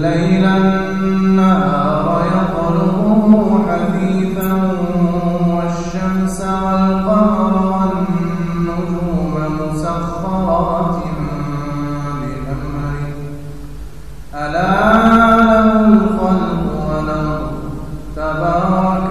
الليل النهار يطلبه حثيثا والشمس والقمر والنجوم مسخرات بأمره. ألا له الخلق والأمر تبارك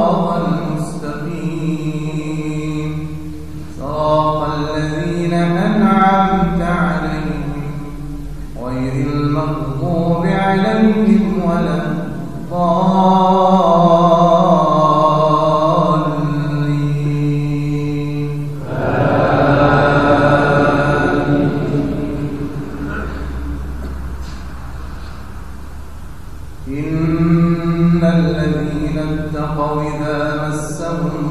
المغضوب عليهم ولا الضالين. إن الذين اتقوا إذا مسهم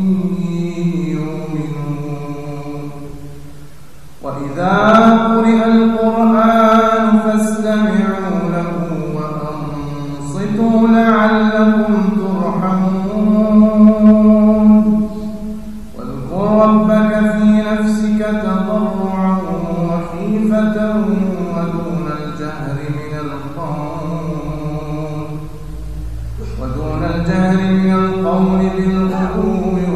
القول ودون الجهر من القول بالغدو